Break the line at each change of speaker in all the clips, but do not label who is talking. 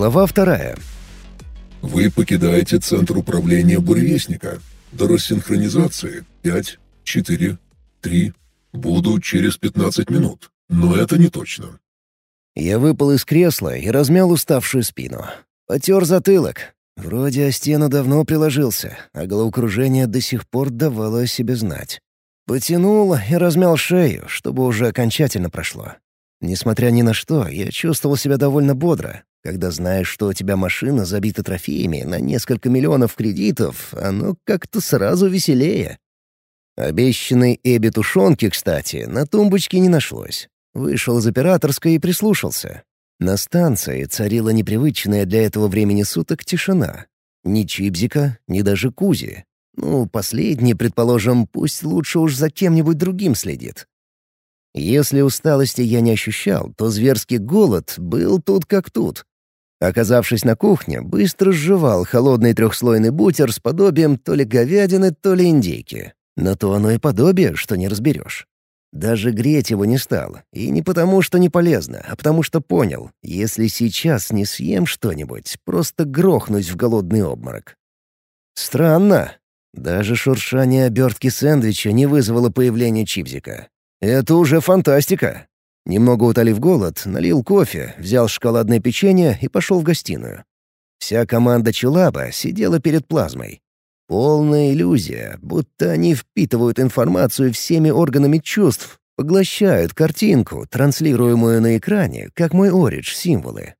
Глава вторая.
Вы покидаете центр управления буревестника. До рассинхронизации 5, 4, 3. Буду через 15 минут. Но это не точно.
Я выпал из кресла и размял уставшую спину. Потер затылок. Вроде о стену давно приложился, а головокружение до сих пор давало о себе знать. Потянул и размял шею, чтобы уже окончательно прошло. Несмотря ни на что, я чувствовал себя довольно бодро. Когда знаешь, что у тебя машина забита трофеями на несколько миллионов кредитов, оно как-то сразу веселее. Обещанной Эбби тушенки, кстати, на тумбочке не нашлось. Вышел из операторской и прислушался. На станции царила непривычная для этого времени суток тишина. Ни Чипзика, ни даже Кузи. Ну, последний, предположим, пусть лучше уж за кем-нибудь другим следит. Если усталости я не ощущал, то зверский голод был тут как тут. Оказавшись на кухне, быстро сживал холодный трехслойный бутер с подобием то ли говядины, то ли индейки. Но то оно и подобие, что не разберешь. Даже греть его не стал. И не потому, что не полезно, а потому что понял, если сейчас не съем что-нибудь, просто грохнусь в голодный обморок. Странно. Даже шуршание обертки сэндвича не вызвало появления чипзика. Это уже фантастика. Немного утолив голод, налил кофе, взял шоколадное печенье и пошел в гостиную. Вся команда Челаба сидела перед плазмой. Полная иллюзия, будто они впитывают информацию всеми органами чувств, поглощают картинку, транслируемую на экране, как мой Оридж символы.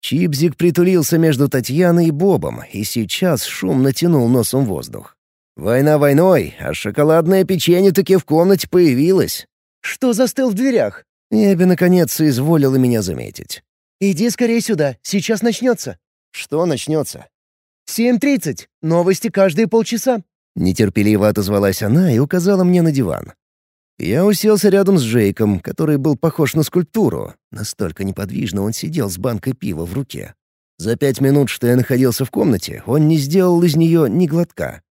Чипзик притулился между Татьяной и Бобом и сейчас шумно тянул носом воздух. Война войной, а шоколадное печенье таки в комнате появилось.
«Что застыл в дверях?»
Эбби наконец соизволила меня заметить.
«Иди скорее сюда, сейчас начнется».
«Что начнется?»
«Семь тридцать. Новости каждые полчаса».
Нетерпеливо отозвалась она и указала мне на диван. Я уселся рядом с Джейком, который был похож на скульптуру. Настолько неподвижно он сидел с банкой пива в руке. За пять минут, что я находился в комнате, он не сделал из нее ни глотка.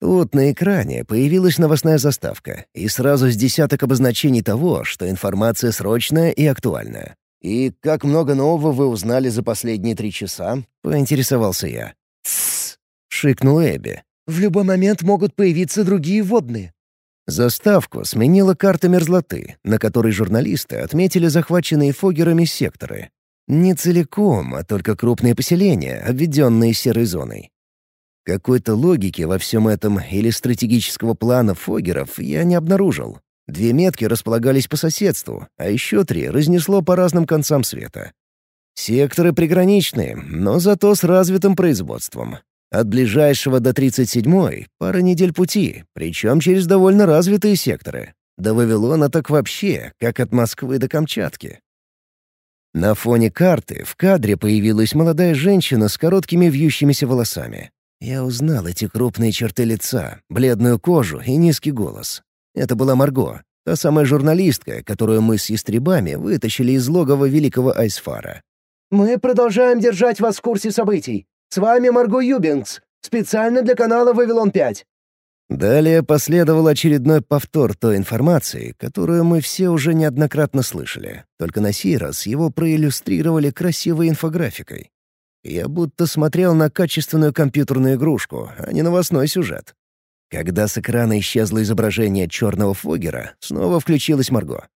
Тут на экране появилась новостная заставка, и сразу с десяток обозначений того, что информация срочная и актуальная. «И как много нового вы узнали за последние три часа?» — поинтересовался я.
«Тссс!»
— шикнул Эбби.
«В любой момент могут появиться другие водные».
Заставку сменила карта мерзлоты, на которой журналисты отметили захваченные фогерами секторы. Не целиком, а только крупные поселения, обведенные серой зоной. Какой-то логики во всем этом или стратегического плана фогеров я не обнаружил. Две метки располагались по соседству, а еще три разнесло по разным концам света. Секторы приграничные, но зато с развитым производством. От ближайшего до 37-й пара недель пути, причем через довольно развитые секторы. До Вавилона так вообще, как от Москвы до Камчатки. На фоне карты в кадре появилась молодая женщина с короткими вьющимися волосами. Я узнал эти крупные черты лица, бледную кожу и низкий голос. Это была Марго, та самая журналистка, которую мы с ястребами вытащили из логова великого Айсфара.
Мы продолжаем держать вас в курсе событий. С вами Марго Юбингс, специально для канала «Вавилон-5».
Далее последовал очередной повтор той информации, которую мы все уже неоднократно слышали, только на сей раз его проиллюстрировали красивой инфографикой. Я будто смотрел на качественную компьютерную игрушку, а не новостной сюжет. Когда с экрана исчезло изображение черного Фогера, снова включилась Марго.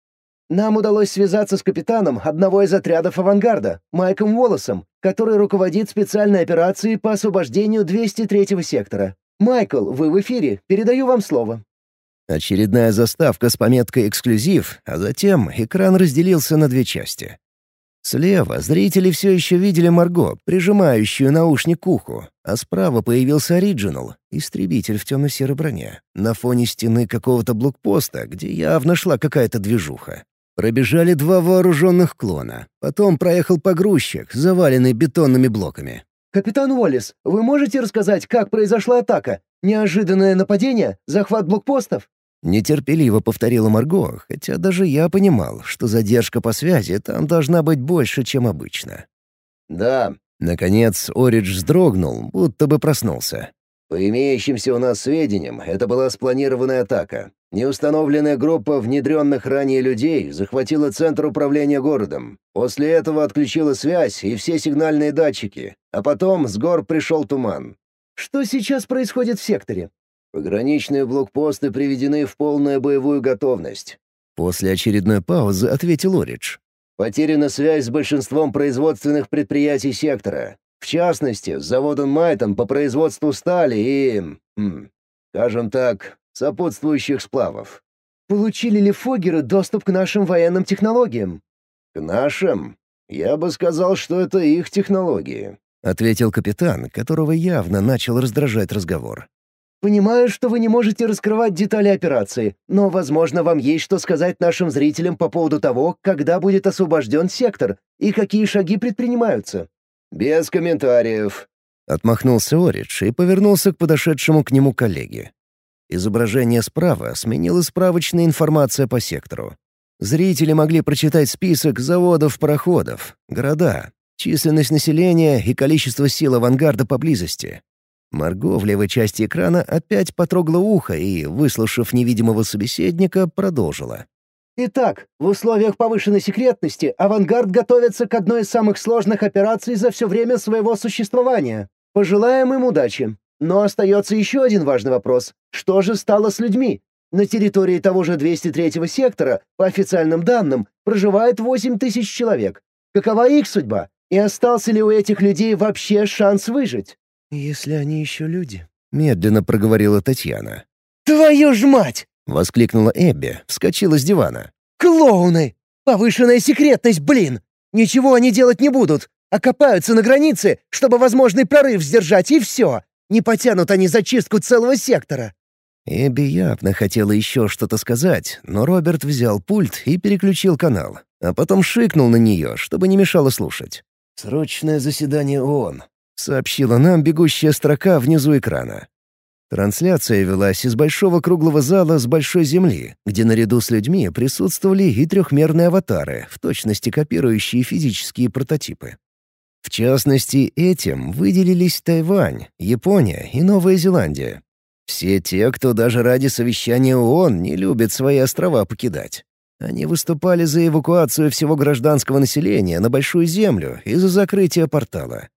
Нам удалось связаться с капитаном одного из отрядов авангарда, Майком Уоллесом, который руководит специальной операцией по освобождению 203-го сектора. Майкл, вы в эфире, передаю вам слово».
Очередная заставка с пометкой «Эксклюзив», а затем экран разделился на две части. Слева зрители все еще видели Марго, прижимающую наушник к уху, а справа появился Оригинал, истребитель в темно-серой броне, на фоне стены какого-то блокпоста, где явно шла какая-то движуха. Пробежали два вооруженных клона. Потом проехал погрузчик, заваленный бетонными блоками.
«Капитан Уоллес, вы можете рассказать, как произошла атака? Неожиданное нападение? Захват блокпостов?»
Нетерпеливо повторила Марго, хотя даже я понимал, что задержка по связи там должна быть больше, чем обычно. «Да». Наконец Оридж вздрогнул, будто бы проснулся. «По имеющимся у нас сведениям, это была спланированная атака. Неустановленная группа внедренных ранее людей захватила центр управления городом. После этого отключила связь и все сигнальные датчики, а потом с гор пришел туман.
Что сейчас происходит в секторе?
Пограничные блокпосты приведены в полную боевую готовность. После очередной паузы ответил Оридж. Потеряна связь с большинством производственных предприятий сектора. В частности, с заводом Майтон по производству стали и... М, скажем так, сопутствующих сплавов.
Получили ли Фогеры доступ к нашим военным технологиям?
К нашим? Я бы сказал, что это их технологии, ответил капитан, которого явно начал раздражать разговор.
Понимаю, что вы не можете раскрывать детали операции, но, возможно, вам есть что сказать нашим зрителям по поводу того, когда будет освобожден сектор и какие шаги предпринимаются.
Без комментариев. Отмахнулся Оридж и повернулся к подошедшему к нему коллеге. Изображение справа сменила справочная информация по сектору. Зрители могли прочитать список заводов-пароходов, города, численность населения и количество сил авангарда поблизости. Марго в левой части экрана опять потрогала ухо и, выслушав невидимого собеседника, продолжила.
Итак, в условиях повышенной секретности «Авангард» готовится к одной из самых сложных операций за все время своего существования. Пожелаем им удачи. Но остается еще один важный вопрос. Что же стало с людьми? На территории того же 203-го сектора, по официальным данным, проживает 8 тысяч человек. Какова их судьба? И остался ли у этих людей вообще шанс выжить?
«Если они еще люди», — медленно проговорила Татьяна.
«Твою ж мать!»
— воскликнула Эбби, вскочила с дивана.
«Клоуны! Повышенная секретность, блин! Ничего они делать не будут, окопаются на границе, чтобы возможный прорыв сдержать, и все. Не потянут они зачистку целого сектора».
Эбби явно хотела еще что-то сказать, но Роберт взял пульт и переключил канал, а потом шикнул на нее, чтобы не мешало слушать. «Срочное заседание ООН», — сообщила нам бегущая строка внизу экрана. Трансляция велась из большого круглого зала с большой земли, где наряду с людьми присутствовали и трехмерные аватары, в точности копирующие физические прототипы. В частности, этим выделились Тайвань, Япония и Новая Зеландия. Все те, кто даже ради совещания ООН не любит свои острова покидать. Они выступали за эвакуацию всего гражданского населения на Большую Землю и за закрытие портала.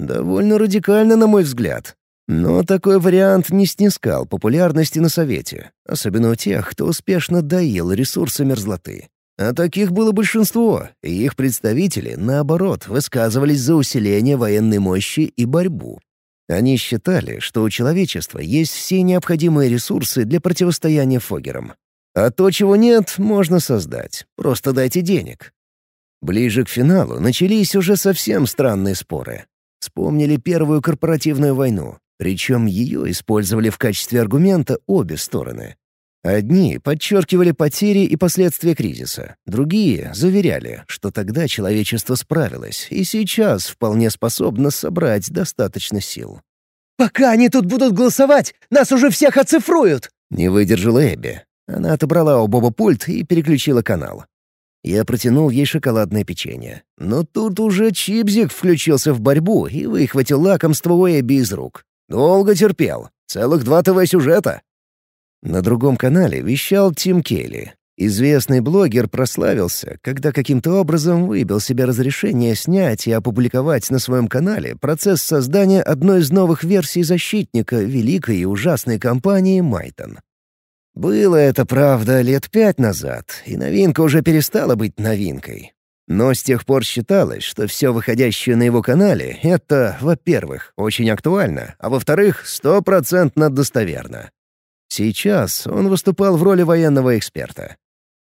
Довольно радикально, на мой взгляд. Но такой вариант не снискал популярности на Совете, особенно у тех, кто успешно доил ресурсы мерзлоты. А таких было большинство, и их представители, наоборот, высказывались за усиление военной мощи и борьбу. Они считали, что у человечества есть все необходимые ресурсы для противостояния Фогерам. А то, чего нет, можно создать. Просто дайте денег. Ближе к финалу начались уже совсем странные споры. Вспомнили Первую корпоративную войну, причем ее использовали в качестве аргумента обе стороны. Одни подчеркивали потери и последствия кризиса, другие заверяли, что тогда человечество справилось и сейчас вполне способно собрать достаточно сил.
«Пока они тут будут голосовать, нас уже всех оцифруют!»
— не выдержала Эбби. Она отобрала у Боба пульт и переключила канал. Я протянул ей шоколадное печенье. Но тут уже Чипзик включился в борьбу и выхватил лакомство у Эбби из рук. Долго терпел. Целых два ТВ-сюжета. На другом канале вещал Тим Келли. Известный блогер прославился, когда каким-то образом выбил себе разрешение снять и опубликовать на своем канале процесс создания одной из новых версий защитника великой и ужасной компании Майтон. Было это, правда, лет пять назад, и новинка уже перестала быть новинкой. Но с тех пор считалось, что все выходящее на его канале — это, во-первых, очень актуально, а во-вторых, стопроцентно достоверно. Сейчас он выступал в роли военного эксперта.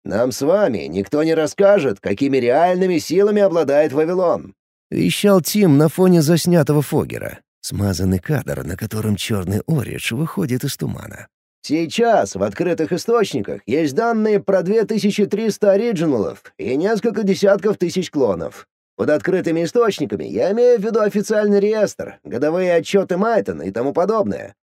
«Нам с вами никто не расскажет, какими реальными силами обладает Вавилон», — вещал Тим на фоне заснятого Фогера. Смазанный кадр, на котором черный Оридж выходит из тумана. «Сейчас в открытых источниках есть данные про 2300 оригиналов и несколько десятков тысяч клонов. Под открытыми источниками я имею в виду официальный реестр, годовые отчеты Майтона и тому подобное.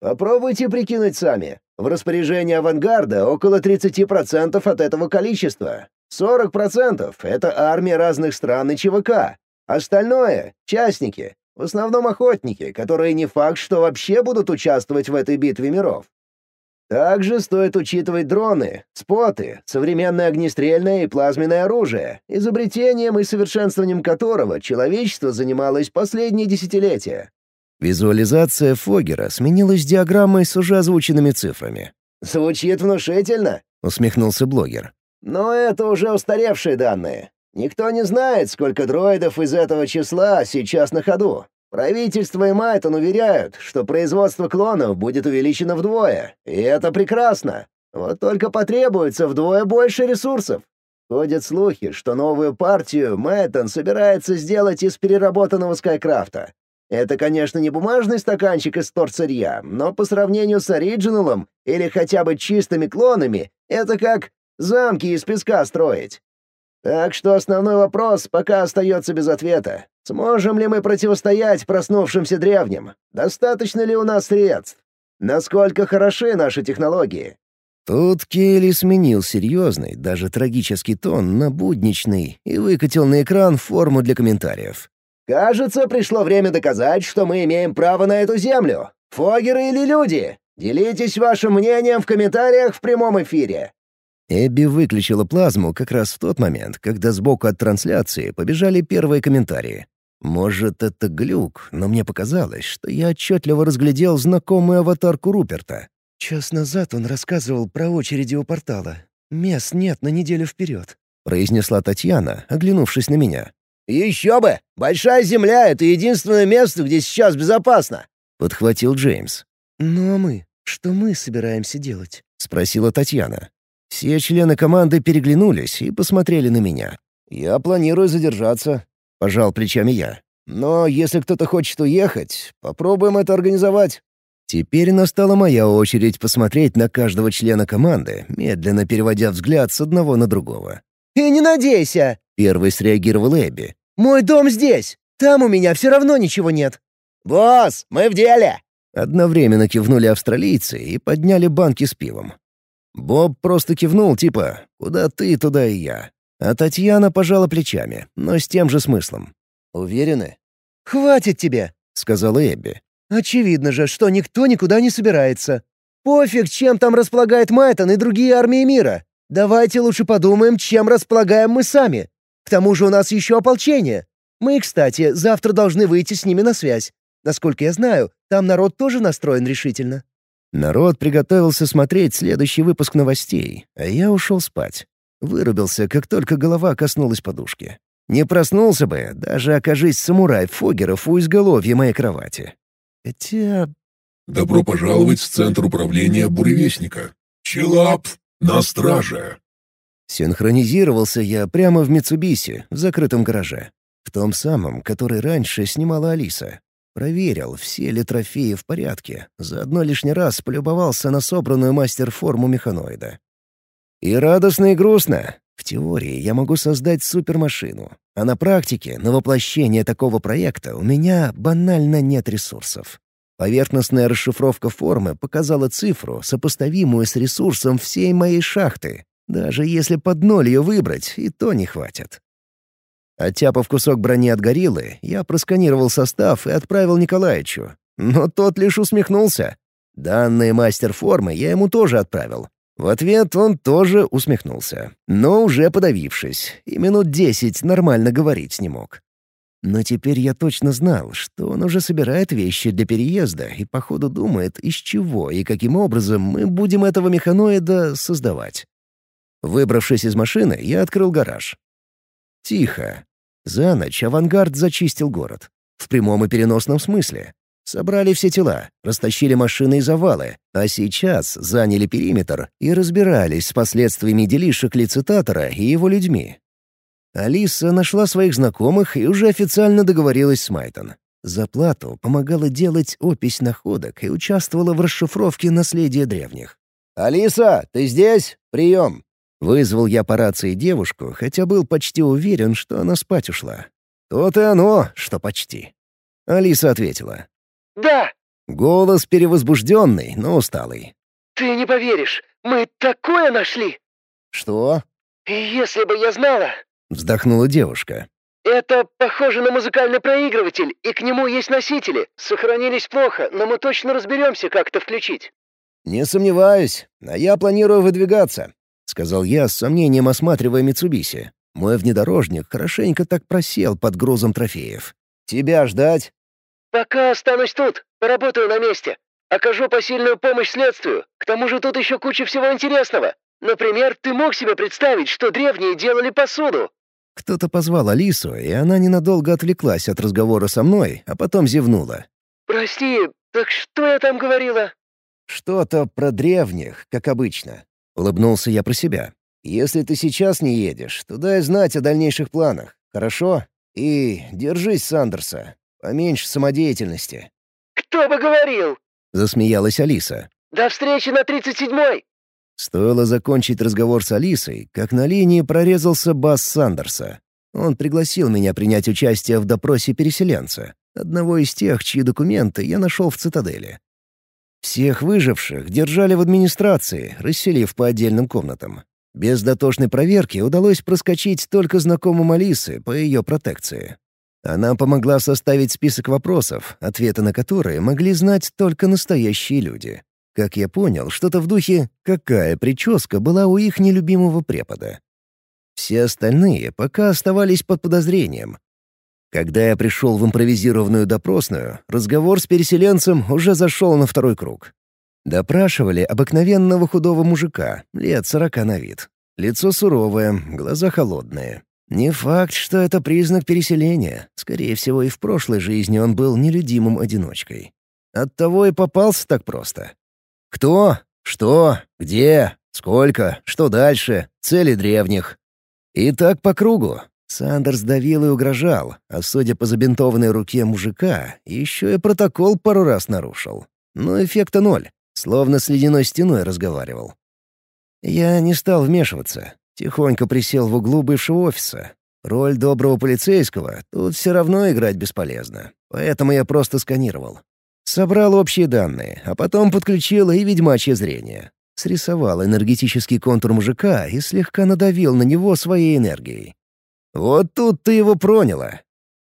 Попробуйте прикинуть сами. В распоряжении авангарда около 30% от этого количества. 40% — это армия разных стран и ЧВК. Остальное — частники, в основном охотники, которые не факт, что вообще будут участвовать в этой битве миров.
Также стоит учитывать дроны, споты, современное огнестрельное и плазменное оружие, изобретением и совершенствованием которого человечество занималось последние десятилетия.
Визуализация Фогера сменилась диаграммой с уже озвученными цифрами.
«Звучит внушительно», —
усмехнулся блогер.
«Но это уже устаревшие данные. Никто не знает, сколько дроидов из этого числа сейчас на ходу. Правительство и Майтон уверяют, что производство клонов будет увеличено вдвое, и это прекрасно. Вот только потребуется вдвое больше ресурсов. Ходят слухи, что новую партию Майтон собирается сделать из переработанного Скайкрафта. Это, конечно, не бумажный стаканчик из торцарья, но по сравнению с оригиналом или хотя бы чистыми клонами, это как замки из песка строить. Так что основной вопрос пока остается без ответа. Сможем ли мы противостоять проснувшимся древним? Достаточно ли у нас средств? Насколько хороши наши технологии?
Тут Келли сменил серьезный, даже трагический тон на будничный и выкатил на экран форму для комментариев.
«Кажется, пришло время доказать, что мы имеем право на эту землю. Фогеры или люди? Делитесь вашим мнением в комментариях в прямом эфире.
Эбби выключила плазму как раз в тот момент, когда сбоку от трансляции побежали первые комментарии. Может, это глюк, но мне показалось, что я отчетливо разглядел знакомую аватарку Руперта.
«Час назад он рассказывал про очереди у портала. Мест нет на неделю вперед», —
произнесла Татьяна, оглянувшись на меня.
«Еще бы! Большая Земля — это единственное место, где сейчас безопасно!»
— подхватил Джеймс.
«Ну а мы? Что мы собираемся делать?»
— спросила Татьяна. Все члены команды переглянулись и посмотрели на меня. «Я планирую задержаться», — пожал плечами я. «Но если кто-то хочет уехать, попробуем это организовать». Теперь настала моя очередь посмотреть на каждого члена команды, медленно переводя взгляд с одного на другого.
«И не надейся!»
— первый среагировал Эбби.
«Мой дом здесь! Там у меня все равно ничего нет!» «Босс, мы в деле!»
Одновременно кивнули австралийцы и подняли банки с пивом. Боб просто кивнул, типа «Куда ты, туда и я». А Татьяна пожала плечами, но с тем же смыслом. «Уверены?»
«Хватит тебе», —
сказала Эбби.
«Очевидно же, что никто никуда не собирается. Пофиг, чем там располагает Майтон и другие армии мира. Давайте лучше подумаем, чем располагаем мы сами. К тому же у нас еще ополчение. Мы, кстати, завтра должны выйти с ними на связь. Насколько я знаю, там народ тоже настроен решительно».
Народ приготовился смотреть следующий выпуск новостей, а я ушел спать. Вырубился, как только голова коснулась подушки. Не проснулся бы, даже окажись самурай Фогеров у изголовья моей кровати. Хотя...
«Добро пожаловать в Центр управления Буревестника. Челап! На страже!»
Синхронизировался я прямо в Митсубиси, в закрытом гараже. В том самом, который раньше снимала Алиса. Проверил, все ли трофеи в порядке, заодно лишний раз полюбовался на собранную мастер-форму механоида. И радостно, и грустно. В теории я могу создать супермашину, а на практике на воплощение такого проекта у меня банально нет ресурсов. Поверхностная расшифровка формы показала цифру, сопоставимую с ресурсом всей моей шахты. Даже если под ноль ее выбрать, и то не хватит. Оттяпав кусок брони от гориллы, я просканировал состав и отправил Николаевичу. Но тот лишь усмехнулся. Данные мастер-формы я ему тоже отправил. В ответ он тоже усмехнулся, но уже подавившись, и минут десять нормально говорить не мог. Но теперь я точно знал, что он уже собирает вещи для переезда и, походу, думает, из чего и каким образом мы будем этого механоида создавать. Выбравшись из машины, я открыл гараж. Тихо. За ночь авангард зачистил город. В прямом и переносном смысле. Собрали все тела, растащили машины и завалы, а сейчас заняли периметр и разбирались с последствиями делишек лицитатора и его людьми. Алиса нашла своих знакомых и уже официально договорилась с Майтон. За плату помогала делать опись находок и участвовала в расшифровке наследия древних. «Алиса, ты здесь? Прием!» Вызвал я по рации девушку, хотя был почти уверен, что она спать ушла. «То-то и оно, что почти». Алиса ответила.
«Да».
Голос перевозбужденный, но усталый.
«Ты не поверишь, мы такое нашли!»
«Что?»
«Если бы я знала...»
— вздохнула девушка.
«Это похоже на музыкальный проигрыватель, и к нему есть носители. Сохранились плохо, но мы точно разберемся, как это включить».
«Не сомневаюсь, а я планирую выдвигаться», — сказал я с сомнением осматривая Митсубиси. Мой внедорожник хорошенько так просел под грузом трофеев. «Тебя ждать?»
«Пока останусь тут, поработаю на месте. Окажу посильную помощь следствию. К тому же тут еще куча всего интересного. Например, ты мог себе представить, что древние делали посуду?»
Кто-то позвал Алису, и она ненадолго отвлеклась от разговора со мной, а потом зевнула.
«Прости, так что я там говорила?»
«Что-то про древних, как обычно», — улыбнулся я про себя. «Если ты сейчас не едешь, то дай знать о дальнейших планах, хорошо? И держись, Сандерса, поменьше самодеятельности».
«Кто бы говорил?»
— засмеялась Алиса.
«До встречи на тридцать седьмой!»
Стоило закончить разговор с Алисой, как на линии прорезался бас Сандерса. Он пригласил меня принять участие в допросе переселенца, одного из тех, чьи документы я нашел в цитадели. Всех выживших держали в администрации, расселив по отдельным комнатам. Без дотошной проверки удалось проскочить только знакомым Алисы по ее протекции. Она помогла составить список вопросов, ответы на которые могли знать только настоящие люди. Как я понял, что-то в духе «какая прическа была у их нелюбимого препода». Все остальные пока оставались под подозрением. Когда я пришел в импровизированную допросную, разговор с переселенцем уже зашел на второй круг. Допрашивали обыкновенного худого мужика, лет сорока на вид. Лицо суровое, глаза холодные. Не факт, что это признак переселения. Скорее всего, и в прошлой жизни он был нелюдимым одиночкой. Оттого и попался так просто. Кто? Что? Где? Сколько? Что дальше? Цели древних. И так по кругу. Сандерс давил и угрожал, а судя по забинтованной руке мужика, еще и протокол пару раз нарушил. Но эффекта ноль, словно с ледяной стеной разговаривал. Я не стал вмешиваться. Тихонько присел в углу бывшего офиса. Роль доброго полицейского тут все равно играть бесполезно, поэтому я просто сканировал. Собрал общие данные, а потом подключил и ведьмачье зрение. Срисовал энергетический контур мужика и слегка надавил на него своей энергией. Вот тут ты его проняло.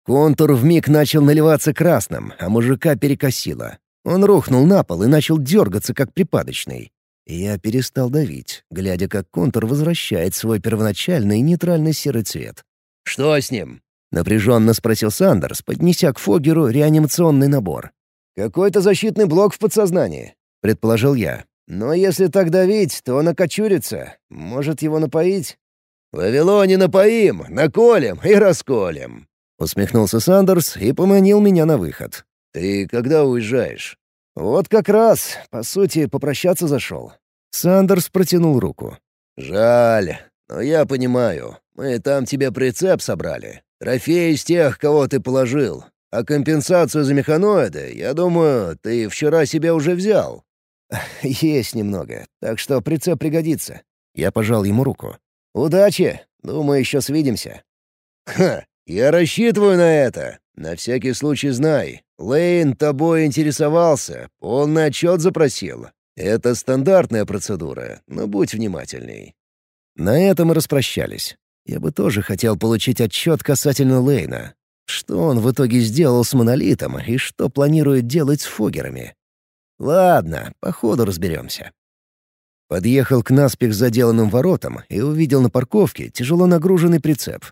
Контур вмиг начал наливаться красным, а мужика перекосило. Он рухнул на пол и начал дергаться, как припадочный. Я перестал давить, глядя, как контур возвращает свой первоначальный нейтральный серый цвет. «Что с ним?» — напряженно спросил Сандерс, поднеся к Фогеру реанимационный набор. «Какой-то защитный блок в подсознании», — предположил я. «Но если так давить, то он окочурится. Может, его напоить?» «Вавилоне напоим, наколем и расколем», — усмехнулся Сандерс и поманил меня на выход. «Ты когда уезжаешь?» «Вот как раз, по сути, попрощаться зашел». Сандерс протянул руку. «Жаль, но я понимаю. Мы там тебе прицеп собрали. Трофей из тех, кого ты положил. А компенсацию за механоиды, я думаю, ты вчера себе уже взял». «Есть немного, так что прицеп пригодится». Я пожал ему руку. «Удачи! Думаю, еще свидимся». «Ха! Я рассчитываю на это. На всякий случай знай. Лейн тобой интересовался, полный отчет запросил. Это стандартная процедура, но будь внимательней». На этом и распрощались. Я бы тоже хотел получить отчет касательно Лейна, что он в итоге сделал с монолитом и что планирует делать с фогерами? Ладно, по ходу разберемся. Подъехал к наспех заделанным воротам и увидел на парковке тяжело нагруженный прицеп.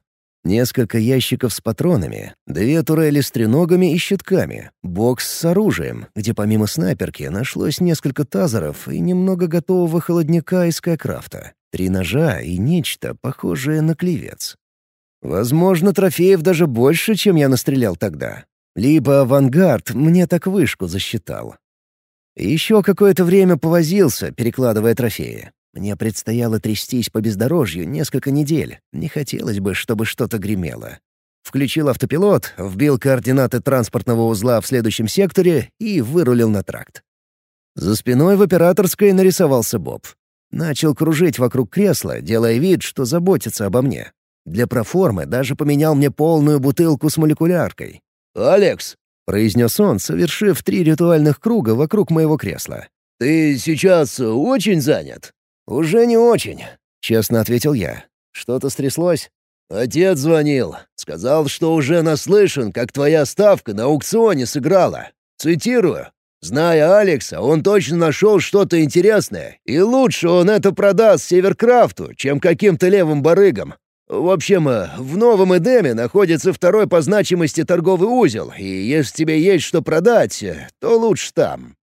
Несколько ящиков с патронами, две турели с треногами и щитками, бокс с оружием, где помимо снайперки нашлось несколько тазеров и немного готового холодняка из Скайкрафта, три ножа и нечто, похожее на клевец. Возможно, трофеев даже больше, чем я настрелял тогда. Либо авангард мне так вышку засчитал. Еще какое-то время повозился, перекладывая трофеи. Мне предстояло трястись по бездорожью несколько недель. Не хотелось бы, чтобы что-то гремело. Включил автопилот, вбил координаты транспортного узла в следующем секторе и вырулил на тракт. За спиной в операторской нарисовался Боб. Начал кружить вокруг кресла, делая вид, что заботится обо мне. Для проформы даже поменял мне полную бутылку с молекуляркой. «Алекс!» — произнес он, совершив три ритуальных круга вокруг моего кресла. «Ты сейчас очень занят?» «Уже не очень», — честно ответил я. «Что-то стряслось?» «Отец звонил. Сказал, что уже наслышан, как твоя ставка на аукционе сыграла. Цитирую. Зная Алекса, он точно нашел что-то интересное, и лучше он это продаст Северкрафту, чем каким-то левым барыгам. В общем, э, в Новом Эдеме находится второй по значимости торговый узел, и если тебе есть что продать, э, то лучше там.